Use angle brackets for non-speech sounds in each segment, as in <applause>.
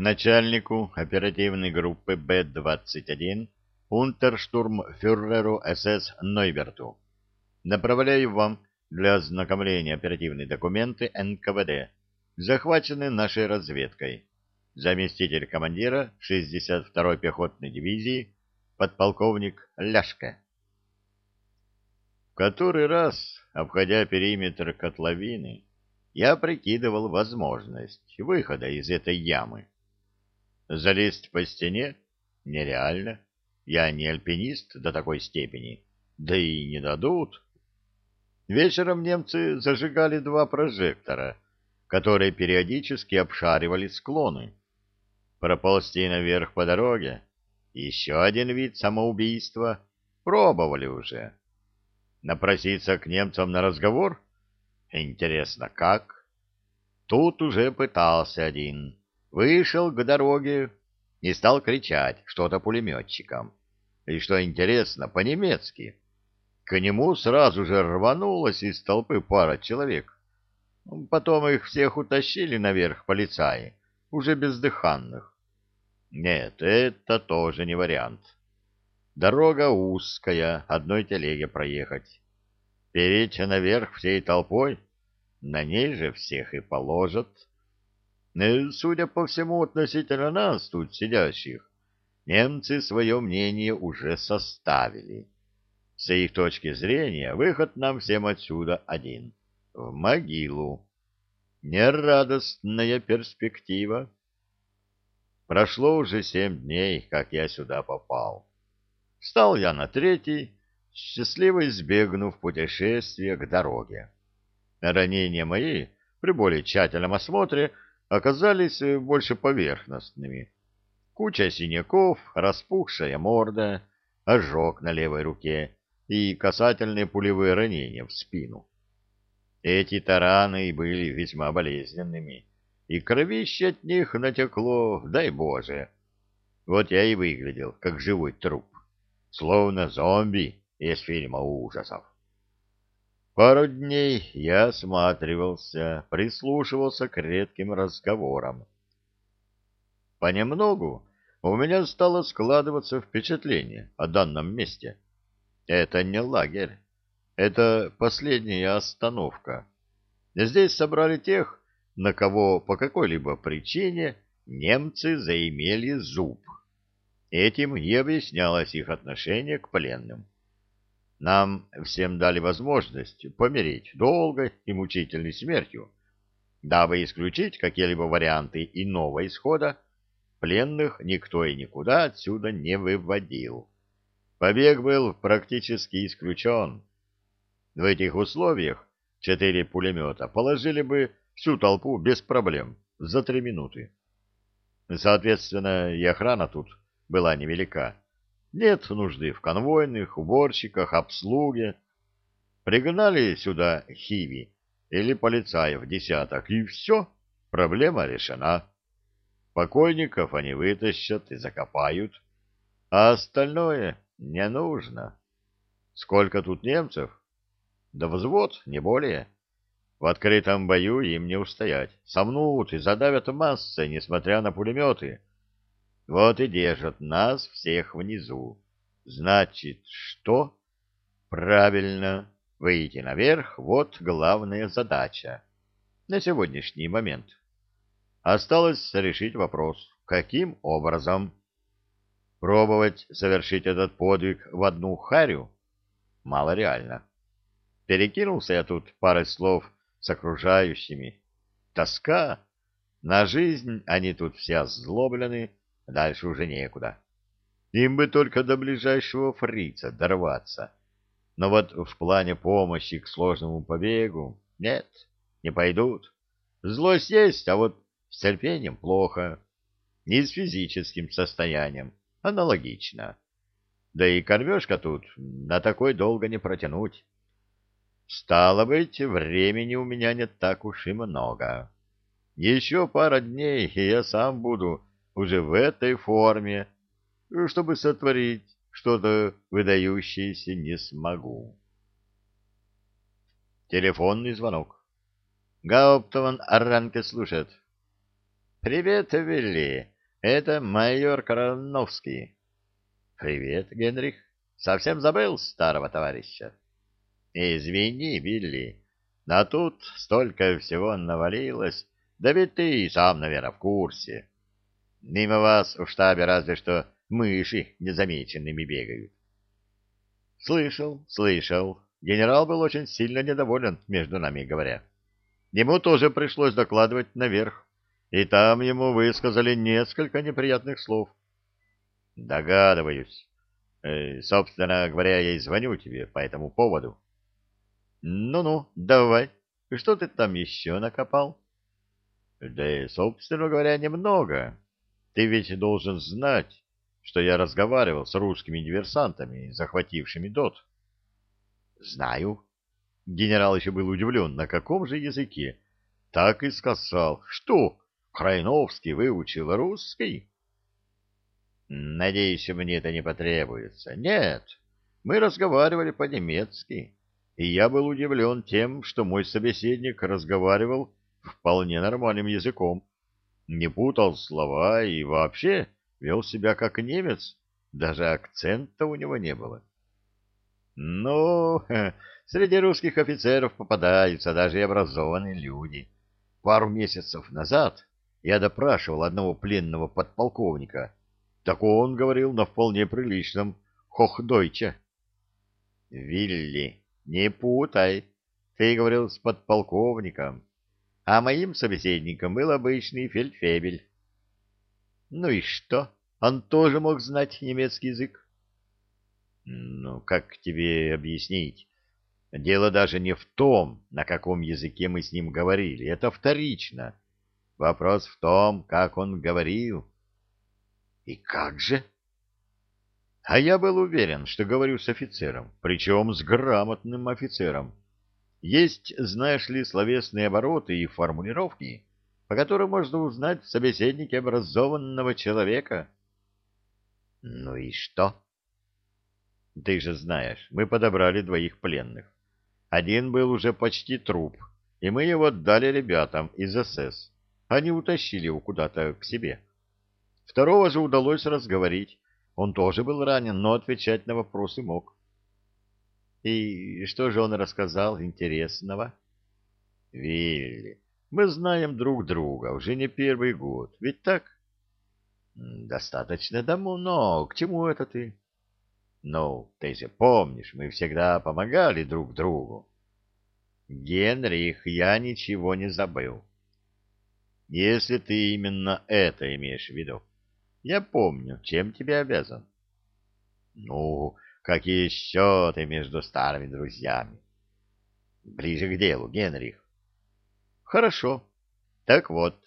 начальнику оперативной группы Б-21 унтерштурмфюреру СС Нойберту. Направляю вам для ознакомления оперативные документы НКВД, захваченные нашей разведкой. Заместитель командира 62-й пехотной дивизии подполковник Ляшко. В который раз, обходя периметр котловины, я прикидывал возможность выхода из этой ямы. Залезть по стене нереально. Я не альпинист до такой степени, да и не дадут. Вечером немцы зажигали два прожектора, которые периодически обшаривали склоны. Проползти наверх по дороге — еще один вид самоубийства. Пробовали уже. Напроситься к немцам на разговор? Интересно, как? Тут уже пытался один. Вышел к дороге и стал кричать что-то пулеметчикам. И что интересно, по-немецки. К нему сразу же рванулось из толпы пара человек. Потом их всех утащили наверх полицаи, уже бездыханных. Нет, это тоже не вариант. Дорога узкая, одной телеге проехать. Переть наверх всей толпой, на ней же всех и положат. Э, судя по всему, относительно нас тут сидящих, немцы свое мнение уже составили. С их точки зрения, выход нам всем отсюда один — в могилу. Нерадостная перспектива. Прошло уже семь дней, как я сюда попал. Встал я на третий, счастливо избегнув путешествия к дороге. Ранения мои при более тщательном осмотре оказались больше поверхностными. Куча синяков, распухшая морда, ожог на левой руке и касательные пулевые ранения в спину. Эти тараны были весьма болезненными, и кровище от них натекло, дай Боже. Вот я и выглядел, как живой труп, словно зомби из фильма ужасов. Пару дней я осматривался, прислушивался к редким разговорам. Понемногу у меня стало складываться впечатление о данном месте — это не лагерь. Это последняя остановка. Здесь собрали тех, на кого по какой-либо причине немцы заимели зуб. Этим и объяснялось их отношение к пленным. Нам всем дали возможность помереть долгой и мучительной смертью. Дабы исключить какие-либо варианты иного исхода, пленных никто и никуда отсюда не выводил. Побег был практически исключен. В этих условиях четыре пулемета положили бы всю толпу без проблем за три минуты. Соответственно, и охрана тут была невелика. Нет нужды в конвойных, уборщиках, обслуге. Пригнали сюда хиви или полицаев десяток, и все, проблема решена. Покойников они вытащат и закопают, а остальное не нужно. Сколько тут немцев? Да взвод, не более. В открытом бою им не устоять. Сомнут и задавят массой, несмотря на пулеметы. Вот и держат нас всех внизу. Значит, что? Правильно, выйти наверх — вот главная задача на сегодняшний момент. Осталось решить вопрос, каким образом Пробовать совершить этот подвиг в одну харю? Мало реально. Перекинулся я тут парой слов с окружающими. Тоска. На жизнь они тут все озлоблены, дальше уже некуда. Им бы только до ближайшего фрица дорваться. Но вот в плане помощи к сложному побегу нет, не пойдут. Злость есть, а вот с терпением плохо. Не с физическим состоянием Аналогично. Да и кормежка тут на такой долго не протянуть. Стало быть, времени у меня не так уж и много. Еще пара дней, и я сам буду уже в этой форме, чтобы сотворить что-то выдающееся не смогу. Телефонный звонок. Гауптман Аранке слушает. Привет, Вилли. Это майор Короновский. Привет, Генрих. Совсем забыл старого товарища. Извини, Вилли, а тут столько всего навалилось. Да ведь ты сам, наверное, в курсе. Мимо вас в штабе разве что мыши незамеченными бегают. Слышал, слышал. Генерал был очень сильно недоволен, между нами говоря. Ему тоже пришлось докладывать наверх, и там ему высказали несколько неприятных слов. Догадываюсь. Э, собственно говоря, я и звоню тебе по этому поводу. Ну-ну, давай. Что ты там еще накопал? Да, собственно говоря, немного. Ты ведь должен знать, что я разговаривал с русскими диверсантами, захватившими ДОТ. Знаю. Генерал еще был удивлен, на каком же языке. Так и сказал. Что, Крайновский выучил русский? Надеюсь, мне это не потребуется. Нет, мы разговаривали по-немецки, и я был удивлен тем, что мой собеседник разговаривал вполне нормальным языком, не путал слова и вообще вел себя как немец, даже акцента у него не было. Ну, <laughs> среди русских офицеров попадаются даже и образованные люди. Пару месяцев назад я допрашивал одного пленного подполковника, так он говорил на вполне приличном хохдойче. — Вилли, не путай, ты говорил с подполковником, а моим собеседником был обычный фельдфебель. — Ну и что? Он тоже мог знать немецкий язык? — Ну, как тебе объяснить? Дело даже не в том, на каком языке мы с ним говорили, это вторично. Вопрос в том, как он говорил. И как же? А я был уверен, что говорю с офицером, причем с грамотным офицером. Есть, знаешь ли, словесные обороты и формулировки, по которым можно узнать в собеседнике образованного человека. Ну и что? Ты же знаешь, мы подобрали двоих пленных. Один был уже почти труп, и мы его отдали ребятам из СС. Они утащили его куда-то к себе. Второго же удалось разговорить. Он тоже был ранен, но отвечать на вопросы мог. И что же он рассказал интересного? Вилли, мы знаем друг друга уже не первый год, ведь так? Достаточно давно, к чему это ты? Ну, ты же помнишь, мы всегда помогали друг другу. Генрих, я ничего не забыл. Если ты именно это имеешь в виду. Я помню, чем тебе обязан. Ну, какие счеты между старыми друзьями? Ближе к делу, Генрих. Хорошо. Так вот,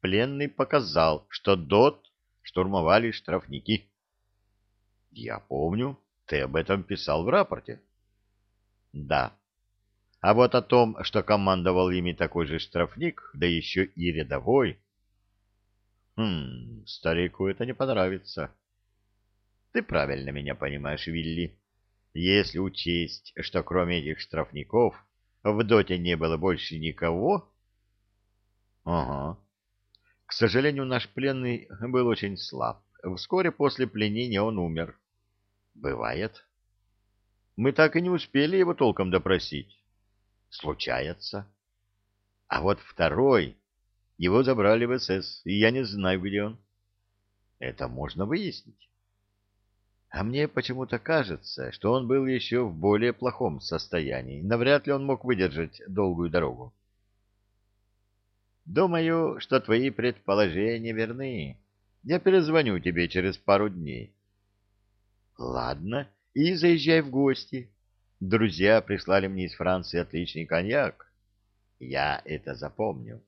пленный показал, что ДОТ штурмовали штрафники. Я помню, ты об этом писал в рапорте. Да. А вот о том, что командовал ими такой же штрафник, да еще и рядовой, Хм, старику это не понравится. Ты правильно меня понимаешь, Вилли. Если учесть, что кроме этих штрафников в доте не было больше никого... Ага. К сожалению, наш пленный был очень слаб. Вскоре после пленения он умер. Бывает. Мы так и не успели его толком допросить. Случается. А вот второй его забрали в СС, и я не знаю, где он. Это можно выяснить. А мне почему-то кажется, что он был еще в более плохом состоянии. Навряд ли он мог выдержать долгую дорогу. Думаю, что твои предположения верны. Я перезвоню тебе через пару дней. Ладно, и заезжай в гости. Друзья прислали мне из Франции отличный коньяк. Я это запомню.